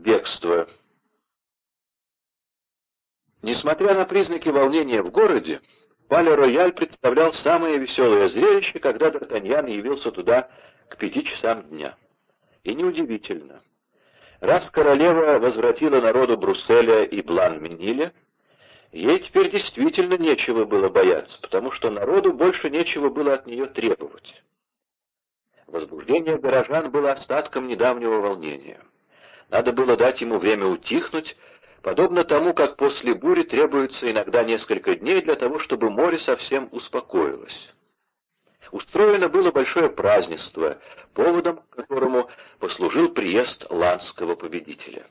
Бегство. Несмотря на признаки волнения в городе, Пале-Рояль представлял самое веселое зрелище, когда Д'Артаньян явился туда к пяти часам дня. И неудивительно. Раз королева возвратила народу Брусселя и Блан-Миниля, ей теперь действительно нечего было бояться, потому что народу больше нечего было от нее требовать. Возбуждение горожан было остатком недавнего волнения. Надо было дать ему время утихнуть, подобно тому, как после бури требуется иногда несколько дней для того, чтобы море совсем успокоилось. Устроено было большое празднество, поводом которому послужил приезд ланского победителя.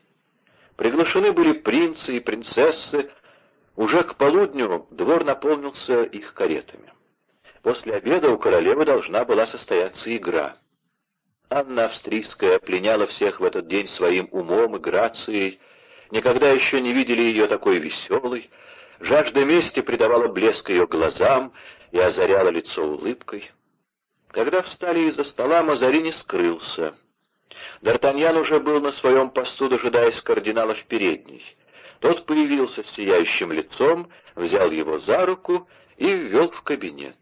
Приглашены были принцы и принцессы, уже к полудню двор наполнился их каретами. После обеда у королевы должна была состояться игра. Анна Австрийская пленяла всех в этот день своим умом и грацией, никогда еще не видели ее такой веселой, жажда мести придавала блеск ее глазам и озаряла лицо улыбкой. Когда встали из-за стола, Мазарини скрылся. Д'Артаньян уже был на своем посту, дожидаясь кардинала в передней. Тот появился с сияющим лицом, взял его за руку и ввел в кабинет.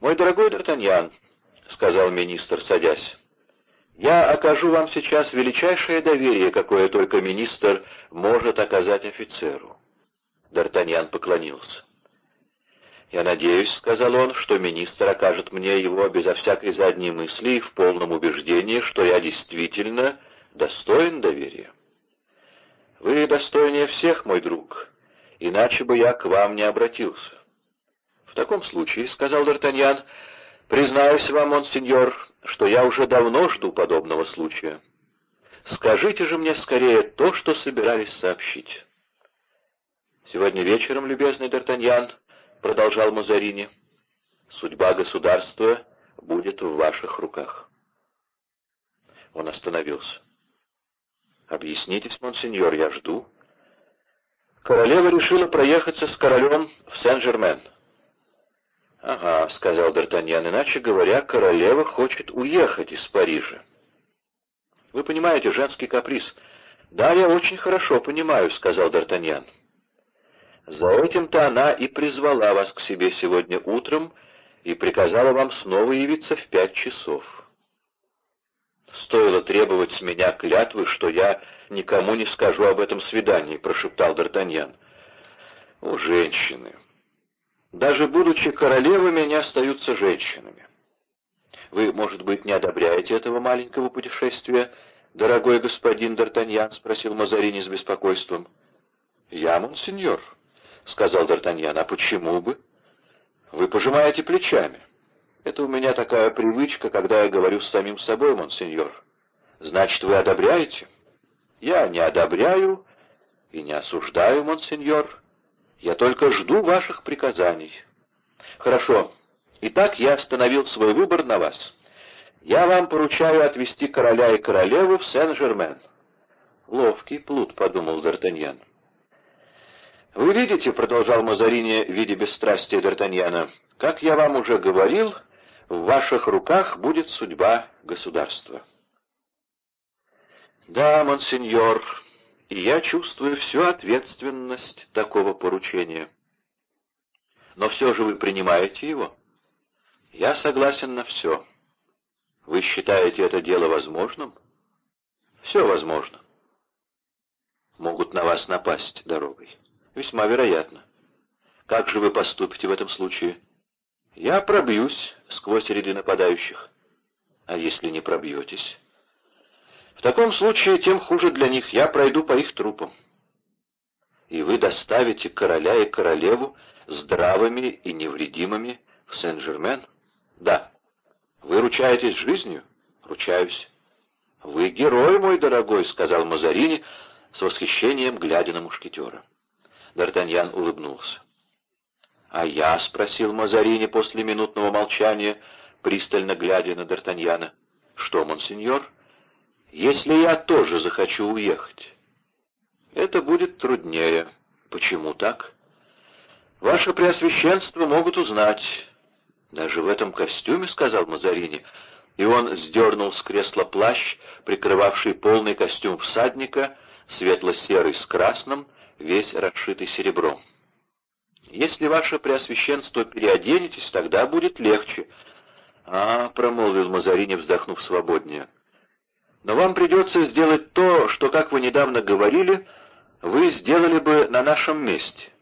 «Мой дорогой Д'Артаньян», — сказал министр, садясь, — «я окажу вам сейчас величайшее доверие, какое только министр может оказать офицеру». Д'Артаньян поклонился. «Я надеюсь», — сказал он, — «что министр окажет мне его безо всякой задней мысли и в полном убеждении, что я действительно достоин доверия». «Вы достойнее всех, мой друг, иначе бы я к вам не обратился». «В таком случае», — сказал Д'Артаньян, — «признаюсь вам, монсеньор, что я уже давно жду подобного случая. Скажите же мне скорее то, что собирались сообщить». «Сегодня вечером, любезный Д'Артаньян», — продолжал Мазарини, — «судьба государства будет в ваших руках». Он остановился. «Объяснитесь, монсеньор, я жду». Королева решила проехаться с королем в Сен-Жермен. «Ага», — сказал Д'Артаньян, — «иначе говоря, королева хочет уехать из Парижа». «Вы понимаете, женский каприз». «Да, я очень хорошо понимаю», — сказал Д'Артаньян. За этим-то она и призвала вас к себе сегодня утром и приказала вам снова явиться в пять часов. «Стоило требовать с меня клятвы, что я никому не скажу об этом свидании», — прошептал Д'Артаньян. «О, женщины! Даже будучи королевами, они остаются женщинами. Вы, может быть, не одобряете этого маленького путешествия, дорогой господин Д'Артаньян?» — спросил Мазарини с беспокойством. «Я, монсеньор», — сказал Д'Артаньян. «А почему бы?» «Вы пожимаете плечами. Это у меня такая привычка, когда я говорю с самим собой, монсеньор. Значит, вы одобряете?» «Я не одобряю и не осуждаю, монсеньор. Я только жду ваших приказаний». «Хорошо. Итак, я остановил свой выбор на вас. Я вам поручаю отвезти короля и королеву в Сен-Жермен». «Ловкий плут», — подумал Д'Артаньян. «Вы видите, — продолжал Мазарини, видя бесстрастие Д'Артаньяна, — как я вам уже говорил, в ваших руках будет судьба государства». «Да, монсеньор, и я чувствую всю ответственность такого поручения. Но все же вы принимаете его?» «Я согласен на все. Вы считаете это дело возможным?» «Все возможно. Могут на вас напасть дорогой». Весьма вероятно. Как же вы поступите в этом случае? Я пробьюсь сквозь ряды нападающих. А если не пробьетесь? В таком случае тем хуже для них. Я пройду по их трупам. И вы доставите короля и королеву здравыми и невредимыми в Сен-Жермен? Да. Вы ручаетесь жизнью? Ручаюсь. Вы герой, мой дорогой, сказал Мазарини с восхищением, глядя на мушкетера. Д'Артаньян улыбнулся. «А я?» — спросил Мазарини после минутного молчания, пристально глядя на Д'Артаньяна. «Что, монсеньор? Если я тоже захочу уехать?» «Это будет труднее. Почему так?» «Ваше Преосвященство могут узнать». «Даже в этом костюме?» — сказал Мазарини. и он сдернул с кресла плащ, прикрывавший полный костюм всадника, светло-серый с красным, весь расшитый серебром. «Если ваше преосвященство переоденетесь, тогда будет легче». «А», — промолвил Мазарини, вздохнув свободнее, — «но вам придется сделать то, что, как вы недавно говорили, вы сделали бы на нашем месте».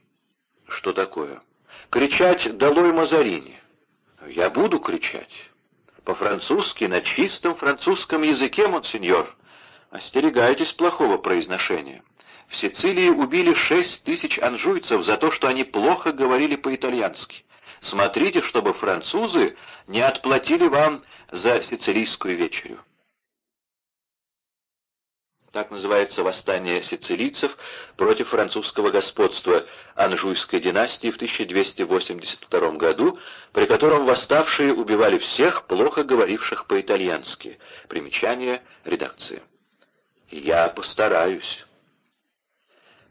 «Что такое?» «Кричать «Долой Мазарини». «Я буду кричать». По-французски, на чистом французском языке, монсеньор. Остерегайтесь плохого произношения. В Сицилии убили шесть тысяч анжуйцев за то, что они плохо говорили по-итальянски. Смотрите, чтобы французы не отплатили вам за сицилийскую вечерю. Так называется восстание сицилийцев против французского господства Анжуйской династии в 1282 году, при котором восставшие убивали всех, плохо говоривших по-итальянски. Примечание редакции. «Я постараюсь».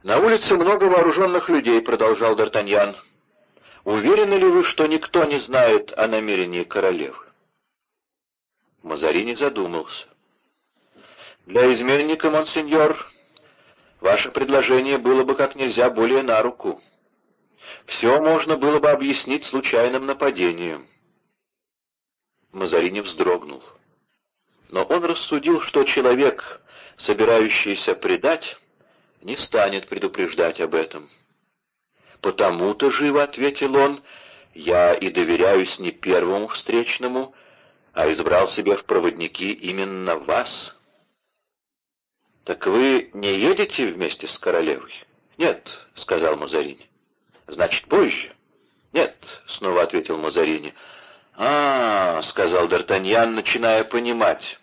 «На улице много вооруженных людей», — продолжал Д'Артаньян. «Уверены ли вы, что никто не знает о намерении королевы?» Мазарини задумался. Для изменника, монсеньор, ваше предложение было бы как нельзя более на руку. Все можно было бы объяснить случайным нападением. Мазарини вздрогнул. Но он рассудил, что человек, собирающийся предать, не станет предупреждать об этом. «Потому-то, — живо ответил он, — я и доверяюсь не первому встречному, а избрал себе в проводники именно вас». «Так вы не едете вместе с королевой?» «Нет», — сказал Мазарини. «Значит, позже?» «Нет», — снова ответил Мазарини. «А, — сказал Д'Артаньян, начиная понимать.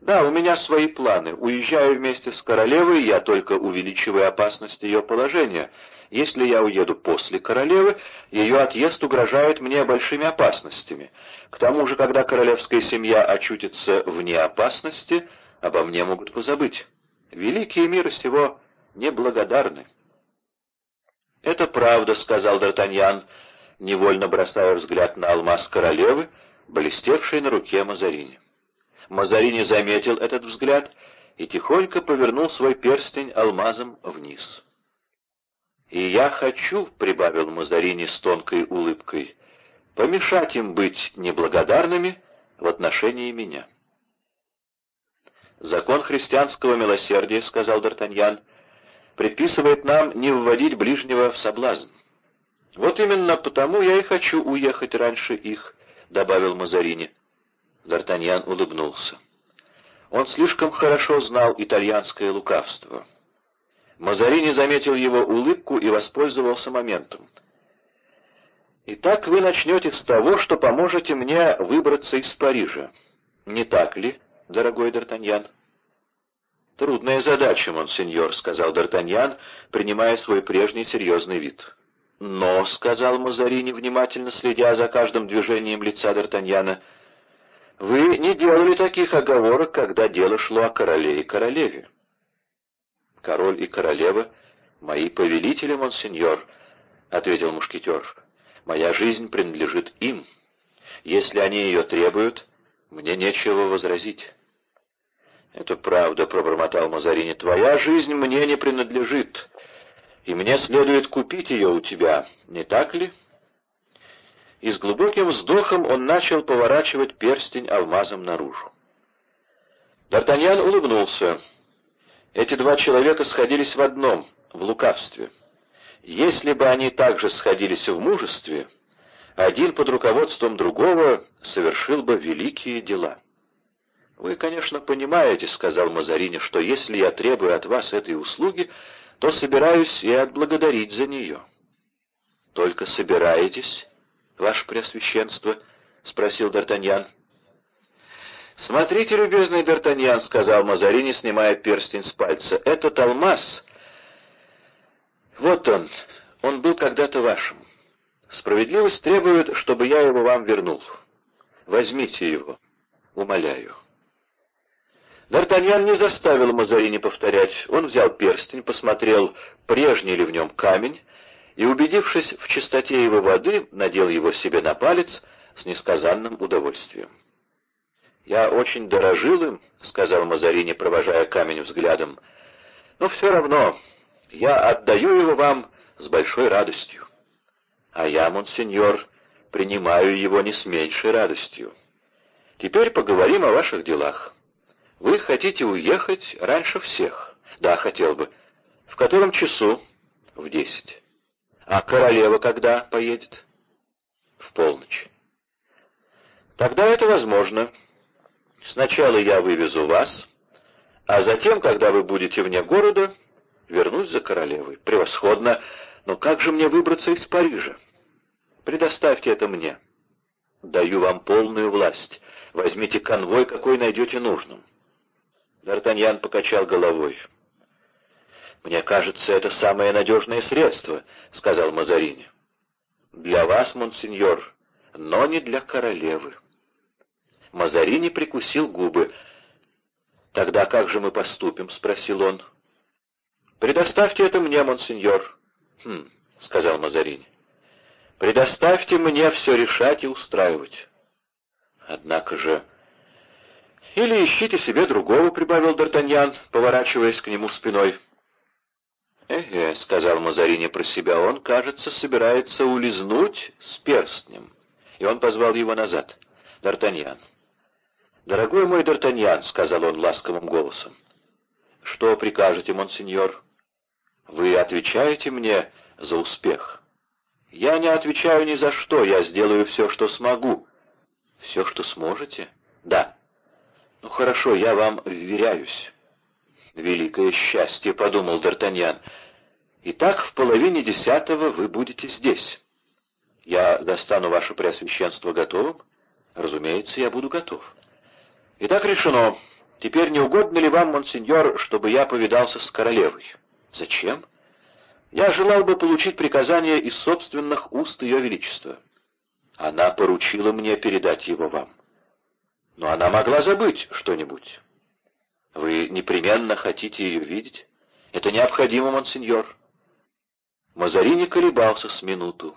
«Да, у меня свои планы. Уезжаю вместе с королевой, я только увеличиваю опасность ее положения. Если я уеду после королевы, ее отъезд угрожает мне большими опасностями. К тому же, когда королевская семья очутится вне опасности, обо мне могут позабыть». Великие мира сего неблагодарны. «Это правда», — сказал Д'Артаньян, невольно бросая взгляд на алмаз королевы, блестевший на руке Мазарини. Мазарини заметил этот взгляд и тихонько повернул свой перстень алмазом вниз. «И я хочу», — прибавил Мазарини с тонкой улыбкой, — «помешать им быть неблагодарными в отношении меня». «Закон христианского милосердия, — сказал Д'Артаньян, — предписывает нам не вводить ближнего в соблазн. Вот именно потому я и хочу уехать раньше их, — добавил Мазарини. Д'Артаньян улыбнулся. Он слишком хорошо знал итальянское лукавство. Мазарини заметил его улыбку и воспользовался моментом. «Итак, вы начнете с того, что поможете мне выбраться из Парижа. Не так ли?» Дорогой Д'Артаньян?» «Трудная задача, монсеньор», — сказал Д'Артаньян, принимая свой прежний серьезный вид. «Но», — сказал Мазарини, внимательно следя за каждым движением лица Д'Артаньяна, — «вы не делали таких оговорок, когда дело шло о короле и королеве». «Король и королева — мои повелители, монсеньор», — ответил мушкетер. «Моя жизнь принадлежит им. Если они ее требуют, мне нечего возразить». «Это правда», — пробормотал Мазарини. «Твоя жизнь мне не принадлежит, и мне следует купить ее у тебя, не так ли?» И с глубоким вздохом он начал поворачивать перстень алмазом наружу. Д'Артаньян улыбнулся. Эти два человека сходились в одном — в лукавстве. Если бы они также сходились в мужестве, один под руководством другого совершил бы великие дела. «Вы, конечно, понимаете, — сказал Мазарини, — что если я требую от вас этой услуги, то собираюсь и отблагодарить за нее». «Только собираетесь, ваше Преосвященство?» — спросил Д'Артаньян. «Смотрите, любезный Д'Артаньян», — сказал Мазарини, снимая перстень с пальца, — «этот алмаз...» «Вот он, он был когда-то вашим. Справедливость требует, чтобы я его вам вернул. Возьмите его, умоляю». Д'Артаньян не заставил Мазарини повторять. Он взял перстень, посмотрел, прежний ли в нем камень, и, убедившись в чистоте его воды, надел его себе на палец с несказанным удовольствием. «Я очень дорожил им», — сказал Мазарини, провожая камень взглядом. «Но все равно я отдаю его вам с большой радостью. А я, монсеньор, принимаю его не с меньшей радостью. Теперь поговорим о ваших делах. Вы хотите уехать раньше всех? Да, хотел бы. В котором часу? В десять. А королева когда поедет? В полночь. Тогда это возможно. Сначала я вывезу вас, а затем, когда вы будете вне города, вернусь за королевой. Превосходно. Но как же мне выбраться из Парижа? Предоставьте это мне. Даю вам полную власть. Возьмите конвой, какой найдете нужным. Д'Артаньян покачал головой. «Мне кажется, это самое надежное средство», — сказал Мазарини. «Для вас, монсеньор, но не для королевы». Мазарини прикусил губы. «Тогда как же мы поступим?» — спросил он. «Предоставьте это мне, монсеньор». «Хм», — сказал Мазарини. «Предоставьте мне все решать и устраивать». «Однако же...» «Или ищите себе другого», — прибавил Д'Артаньян, поворачиваясь к нему спиной. «Эге», — сказал Мазарини про себя, — «он, кажется, собирается улизнуть с перстнем». И он позвал его назад. «Д'Артаньян». «Дорогой мой Д'Артаньян», — сказал он ласковым голосом. «Что прикажете, монсеньор?» «Вы отвечаете мне за успех?» «Я не отвечаю ни за что, я сделаю все, что смогу». «Все, что сможете?» «Да». «Ну хорошо, я вам вверяюсь». «Великое счастье», — подумал Д'Артаньян. «Итак, в половине десятого вы будете здесь. Я достану ваше преосвященство готовым? Разумеется, я буду готов». «Итак, решено. Теперь не угодно ли вам, монсеньор, чтобы я повидался с королевой?» «Зачем?» «Я желал бы получить приказание из собственных уст Ее Величества. Она поручила мне передать его вам. Но она могла забыть что-нибудь». Вы непременно хотите ее видеть? Это необходимо, монсеньор. Мазарини колебался с минуту.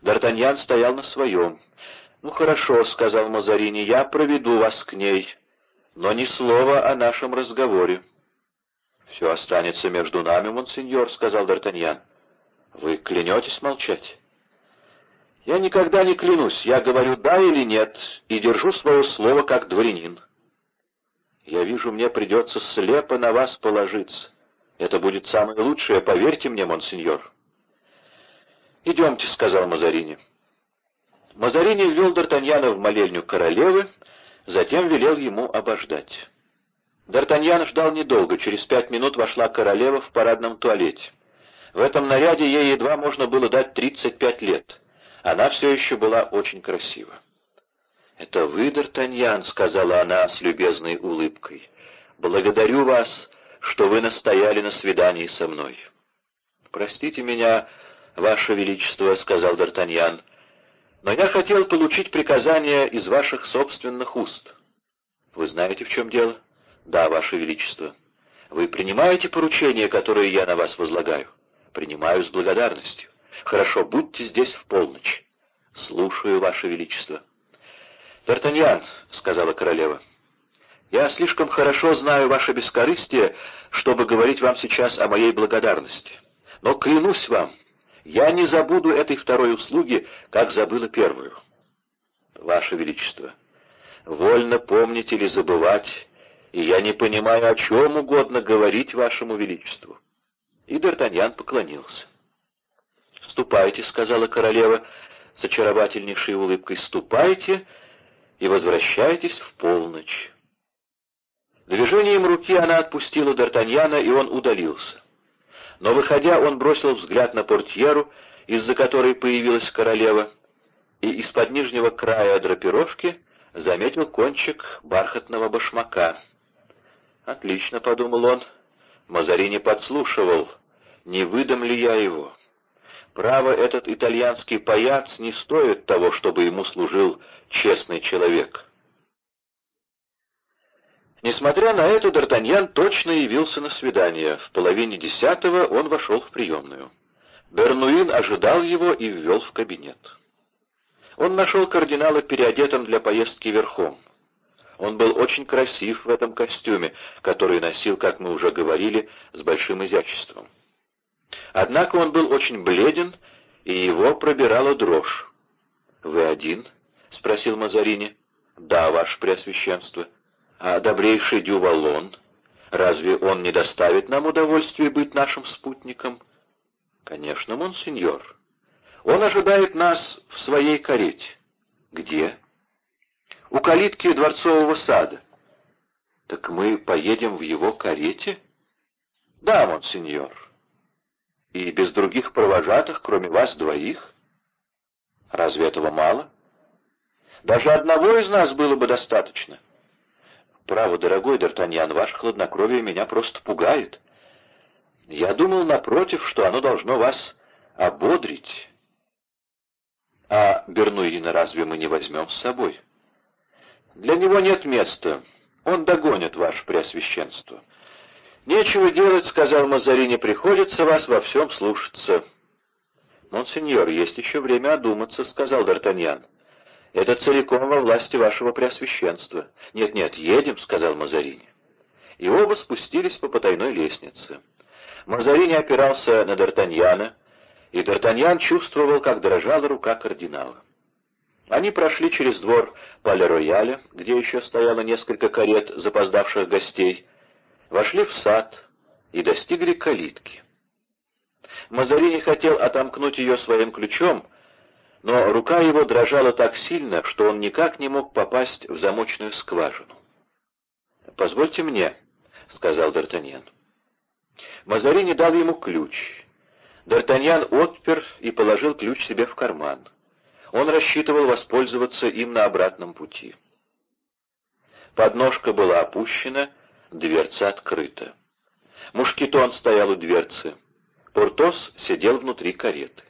Д'Артаньян стоял на своем. «Ну хорошо», — сказал Мазарини, — «я проведу вас к ней, но ни слова о нашем разговоре». «Все останется между нами, монсеньор», — сказал Д'Артаньян. «Вы клянетесь молчать?» «Я никогда не клянусь, я говорю «да» или «нет» и держу свое слово как дворянин». Я вижу, мне придется слепо на вас положиться. Это будет самое лучшее, поверьте мне, монсеньор. «Идемте», — сказал Мазарини. Мазарини ввел Д'Артаньяна в молельню королевы, затем велел ему обождать. Д'Артаньян ждал недолго, через пять минут вошла королева в парадном туалете. В этом наряде ей едва можно было дать тридцать пять лет. Она все еще была очень красива. «Это вы, Д'Артаньян», — сказала она с любезной улыбкой. «Благодарю вас, что вы настояли на свидании со мной». «Простите меня, ваше величество», — сказал Д'Артаньян, «но я хотел получить приказание из ваших собственных уст». «Вы знаете, в чем дело?» «Да, ваше величество». «Вы принимаете поручение, которое я на вас возлагаю?» «Принимаю с благодарностью». «Хорошо, будьте здесь в полночь». «Слушаю, ваше величество». «Д'Артаньян», — сказала королева, — «я слишком хорошо знаю ваше бескорыстие, чтобы говорить вам сейчас о моей благодарности. Но клянусь вам, я не забуду этой второй услуги, как забыла первую». «Ваше Величество, вольно помнить или забывать, и я не понимаю, о чем угодно говорить вашему Величеству». И Д'Артаньян поклонился. «Ступайте», — сказала королева с очаровательнейшей улыбкой, — «ступайте и возвращайтесь в полночь». Движением руки она отпустила Д'Артаньяна, и он удалился. Но, выходя, он бросил взгляд на портьеру, из-за которой появилась королева, и из-под нижнего края драпировки заметил кончик бархатного башмака. «Отлично», — подумал он, — Мазарини подслушивал, не выдам ли я его. Право, этот итальянский паяц не стоит того, чтобы ему служил честный человек. Несмотря на это, Д'Артаньян точно явился на свидание. В половине десятого он вошел в приемную. Бернуин ожидал его и ввел в кабинет. Он нашел кардинала переодетым для поездки верхом. Он был очень красив в этом костюме, который носил, как мы уже говорили, с большим изяществом. Однако он был очень бледен, и его пробирала дрожь. «Вы один?» — спросил Мазарини. «Да, ваше Преосвященство. А добрейший Дювалон? Разве он не доставит нам удовольствие быть нашим спутником?» «Конечно, монсеньор. Он ожидает нас в своей карете». «Где?» «У калитки дворцового сада». «Так мы поедем в его карете?» «Да, монсеньор». «И без других провожатых, кроме вас двоих?» «Разве этого мало?» «Даже одного из нас было бы достаточно». «Право, дорогой Д'Артаньян, ваше хладнокровие меня просто пугает. Я думал, напротив, что оно должно вас ободрить». «А Бернуина разве мы не возьмем с собой?» «Для него нет места. Он догонит ваше преосвященство». «Нечего делать», — сказал Мазарини, — «приходится вас во всем слушаться». «Монсеньор, есть еще время одуматься», — сказал Д'Артаньян. «Это целиком во власти вашего преосвященства». «Нет-нет, едем», — сказал Мазарини. И оба спустились по потайной лестнице. Мазарини опирался на Д'Артаньяна, и Д'Артаньян чувствовал, как дрожала рука кардинала. Они прошли через двор Пале-Рояля, где еще стояло несколько карет запоздавших гостей, вошли в сад и достигли калитки. Мазарини хотел отомкнуть ее своим ключом, но рука его дрожала так сильно, что он никак не мог попасть в замочную скважину. «Позвольте мне», — сказал Д'Артаньян. Мазарини дал ему ключ. Д'Артаньян отпер и положил ключ себе в карман. Он рассчитывал воспользоваться им на обратном пути. Подножка была опущена, дверца открыта. Мушкетон стоял у дверцы. Портос сидел внутри кареты.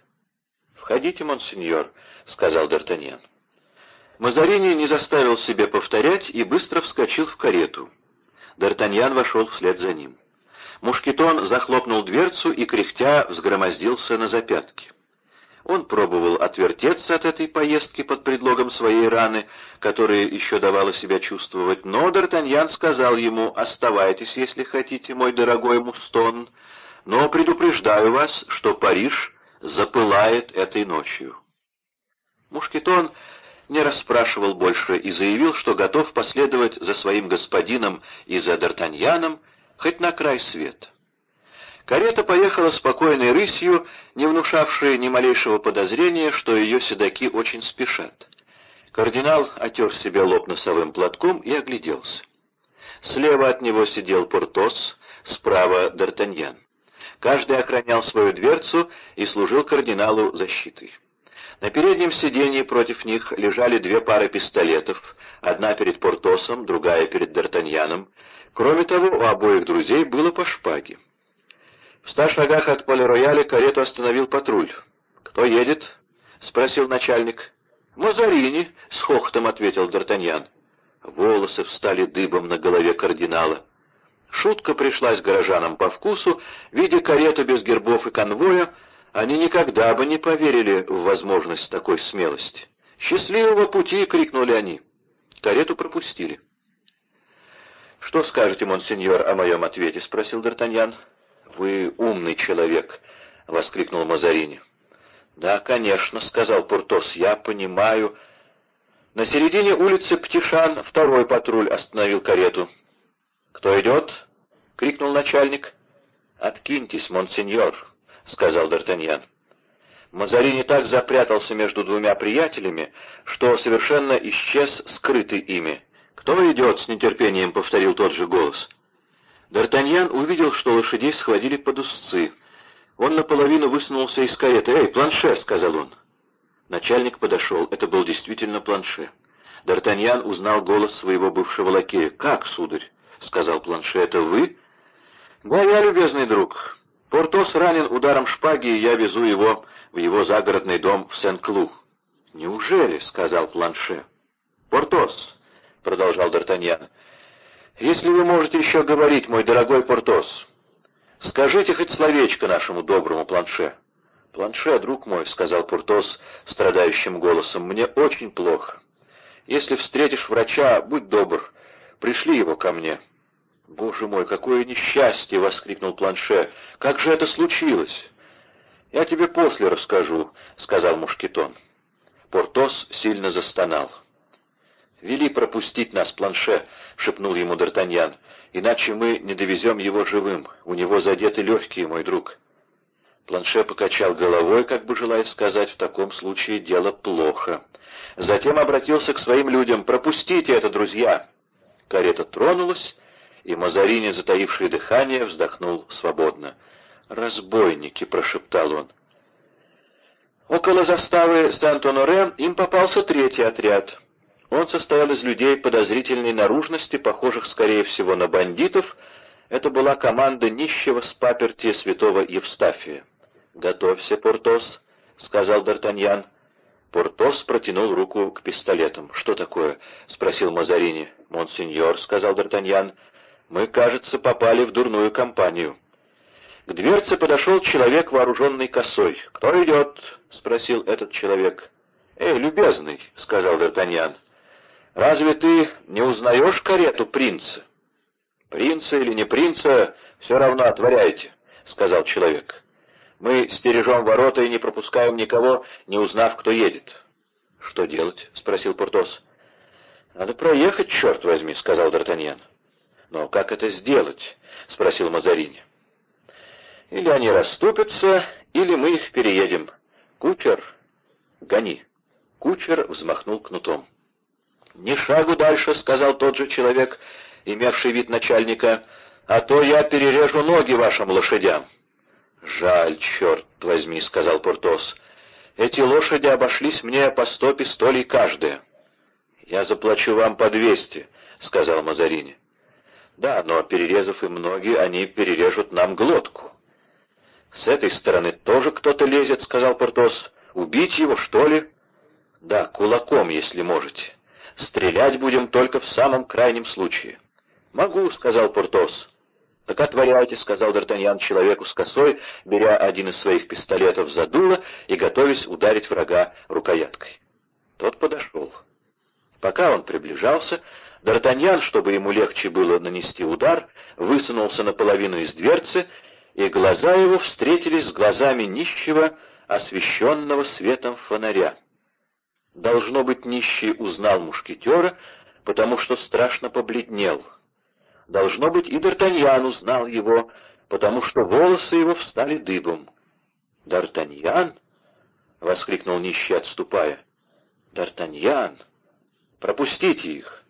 «Входите, монсеньор», — сказал Д'Артаньян. Мазарини не заставил себе повторять и быстро вскочил в карету. Д'Артаньян вошел вслед за ним. Мушкетон захлопнул дверцу и, кряхтя, взгромоздился на запятки. Он пробовал отвертеться от этой поездки под предлогом своей раны, которая еще давала себя чувствовать, но Д'Артаньян сказал ему «Оставайтесь, если хотите, мой дорогой Мустон, но предупреждаю вас, что Париж запылает этой ночью». Мушкетон не расспрашивал больше и заявил, что готов последовать за своим господином и за Д'Артаньяном хоть на край света. Карета поехала спокойной рысью, не внушавшей ни малейшего подозрения, что ее седаки очень спешат. Кардинал отер себе лоб носовым платком и огляделся. Слева от него сидел Портос, справа — Д'Артаньян. Каждый охранял свою дверцу и служил кардиналу защитой. На переднем сиденье против них лежали две пары пистолетов, одна перед Портосом, другая перед Д'Артаньяном. Кроме того, у обоих друзей было по шпаге. В ста шагах от поля-рояля карету остановил патруль. «Кто едет?» — спросил начальник. «Мазарини», — с хохотом ответил Д'Артаньян. Волосы встали дыбом на голове кардинала. Шутка пришлась горожанам по вкусу. Видя карету без гербов и конвоя, они никогда бы не поверили в возможность такой смелости. «Счастливого пути!» — крикнули они. Карету пропустили. «Что скажете, монсеньор, о моем ответе?» — спросил Д'Артаньян. «Вы умный человек», — воскликнул Мазарини. «Да, конечно», — сказал Пуртос, — «я понимаю». На середине улицы Птишан второй патруль остановил карету. «Кто идет?» — крикнул начальник. «Откиньтесь, монсеньор», — сказал Д'Артаньян. Мазарини так запрятался между двумя приятелями, что совершенно исчез скрытый ими. «Кто идет?» — с нетерпением повторил тот же голос. Д'Артаньян увидел, что лошадей схватили под узцы. Он наполовину высунулся из кареты. «Эй, планше!» — сказал он. Начальник подошел. Это был действительно планше. Д'Артаньян узнал голос своего бывшего лакея. «Как, сударь?» — сказал планше. «Это вы?» «Да, я, любезный друг. Портос ранен ударом шпаги, и я везу его в его загородный дом в Сен-Клу». «Неужели?» — сказал планше. «Портос!» — продолжал Д'Артаньян. «Если вы можете еще говорить, мой дорогой Портос, скажите хоть словечко нашему доброму планше». «Планше, друг мой», — сказал Портос страдающим голосом, — «мне очень плохо. Если встретишь врача, будь добр, Пришли его ко мне». «Боже мой, какое несчастье!» — воскликнул Планше. «Как же это случилось?» «Я тебе после расскажу», — сказал Мушкетон. Портос сильно застонал. «Вели пропустить нас, Планше», — шепнул ему Д'Артаньян, — «иначе мы не довезем его живым. У него задеты легкие, мой друг». Планше покачал головой, как бы желая сказать, в таком случае дело плохо. Затем обратился к своим людям. «Пропустите это, друзья!» Карета тронулась, и Мазарини, затаивший дыхание, вздохнул свободно. «Разбойники!» — прошептал он. Около заставы Сан-Тоноре им попался третий отряд. Он состоял из людей подозрительной наружности, похожих, скорее всего, на бандитов. Это была команда нищего с паперти святого Евстафия. «Готовься, Портос», — сказал Д'Артаньян. Портос протянул руку к пистолетам. «Что такое?» — спросил Мазарини. «Монсеньор», — сказал Д'Артаньян, — «мы, кажется, попали в дурную компанию». К дверце подошел человек, вооруженный косой. «Кто идет?» — спросил этот человек. «Эй, любезный», — сказал Д'Артаньян, — «разве ты не узнаешь карету принца?» «Принца или не принца, все равно отворяйте», — сказал человек. Мы стережем ворота и не пропускаем никого, не узнав, кто едет. — Что делать? — спросил Портос. — Надо проехать, черт возьми, — сказал Д'Артаньян. — Но как это сделать? — спросил Мазарини. — Или они расступятся, или мы их переедем. Кучер, гони. Кучер взмахнул кнутом. — Ни шагу дальше, — сказал тот же человек, имевший вид начальника, — а то я перережу ноги вашим лошадям. «Жаль, черт возьми», — сказал Портос. «Эти лошади обошлись мне по сто пистолей каждая». «Я заплачу вам по двести», — сказал Мазарини. «Да, но, перерезав им ноги, они перережут нам глотку». «С этой стороны тоже кто-то лезет», — сказал Портос. «Убить его, что ли?» «Да, кулаком, если можете. Стрелять будем только в самом крайнем случае». «Могу», — сказал Портос. «Так отворяйте», — сказал Д'Артаньян человеку с косой, беря один из своих пистолетов за дуло и готовясь ударить врага рукояткой. Тот подошел. Пока он приближался, Д'Артаньян, чтобы ему легче было нанести удар, высунулся наполовину из дверцы, и глаза его встретились с глазами нищего, освещенного светом фонаря. Должно быть, нищий узнал мушкетера, потому что страшно побледнел — Должно быть, и Д'Артаньян узнал его, потому что волосы его встали дыбом. «Д'Артаньян?» — воскликнул нищий, отступая. «Д'Артаньян! Пропустите их!»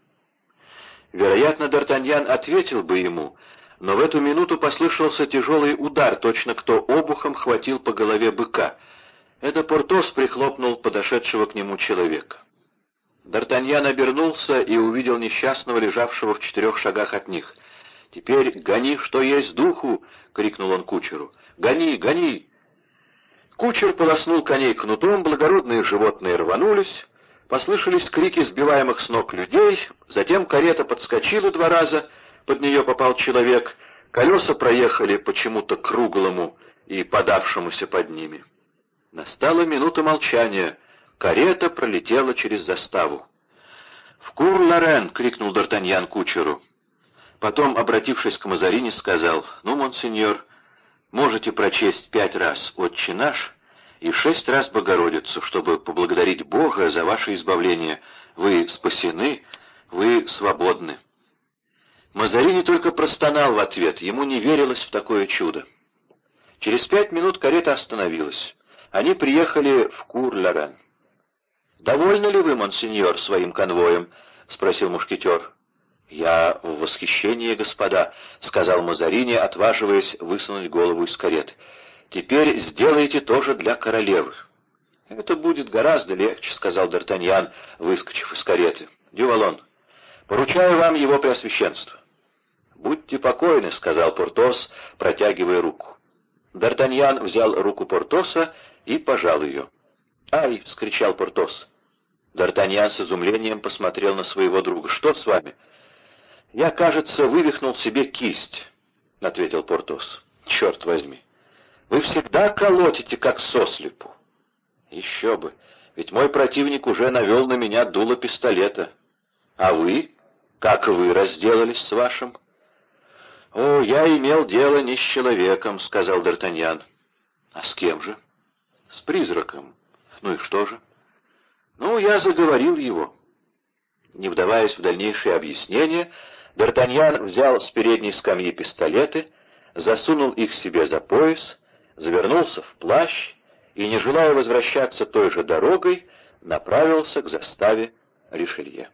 Вероятно, Д'Артаньян ответил бы ему, но в эту минуту послышался тяжелый удар, точно кто обухом хватил по голове быка. Это Портос прихлопнул подошедшего к нему человека. Д'Артаньян обернулся и увидел несчастного, лежавшего в четырех шагах от них. «Теперь гони, что есть духу!» — крикнул он кучеру. «Гони, гони!» Кучер полоснул коней кнутом, благородные животные рванулись, послышались крики сбиваемых с ног людей, затем карета подскочила два раза, под нее попал человек, колеса проехали почему-то круглому и подавшемуся под ними. Настала минута молчания — Карета пролетела через заставу. «В Кур-Лорен!» — крикнул Д'Артаньян кучеру. Потом, обратившись к Мазарине, сказал, «Ну, монсеньор, можете прочесть пять раз «Отче наш» и шесть раз «Богородицу», чтобы поблагодарить Бога за ваше избавление. Вы спасены, вы свободны». Мазарини только простонал в ответ, ему не верилось в такое чудо. Через пять минут карета остановилась. Они приехали в Кур-Лорен. «Довольны ли вы, монсеньор, своим конвоем?» — спросил мушкетер. «Я в восхищении, господа», — сказал Мазарини, отваживаясь высунуть голову из кареты. «Теперь сделайте то же для королевы». «Это будет гораздо легче», — сказал Д'Артаньян, выскочив из кареты. «Дювалон, поручаю вам его преосвященство». «Будьте покойны», — сказал Портос, протягивая руку. Д'Артаньян взял руку Портоса и пожал ее. «Ай!» — вскричал Портос. Д'Артаньян с изумлением посмотрел на своего друга. «Что с вами?» «Я, кажется, вывихнул себе кисть», — ответил Портос. «Черт возьми! Вы всегда колотите, как сослепу». «Еще бы! Ведь мой противник уже навел на меня дуло пистолета. А вы?» Как вы разделались с вашим? «О, я имел дело не с человеком», — сказал Д'Артаньян. «А с кем же?» «С призраком. Ну и что же?» «Ну, я заговорил его». Не вдаваясь в дальнейшие объяснения, Д'Артаньян взял с передней скамьи пистолеты, засунул их себе за пояс, завернулся в плащ и, не желая возвращаться той же дорогой, направился к заставе Ришелье.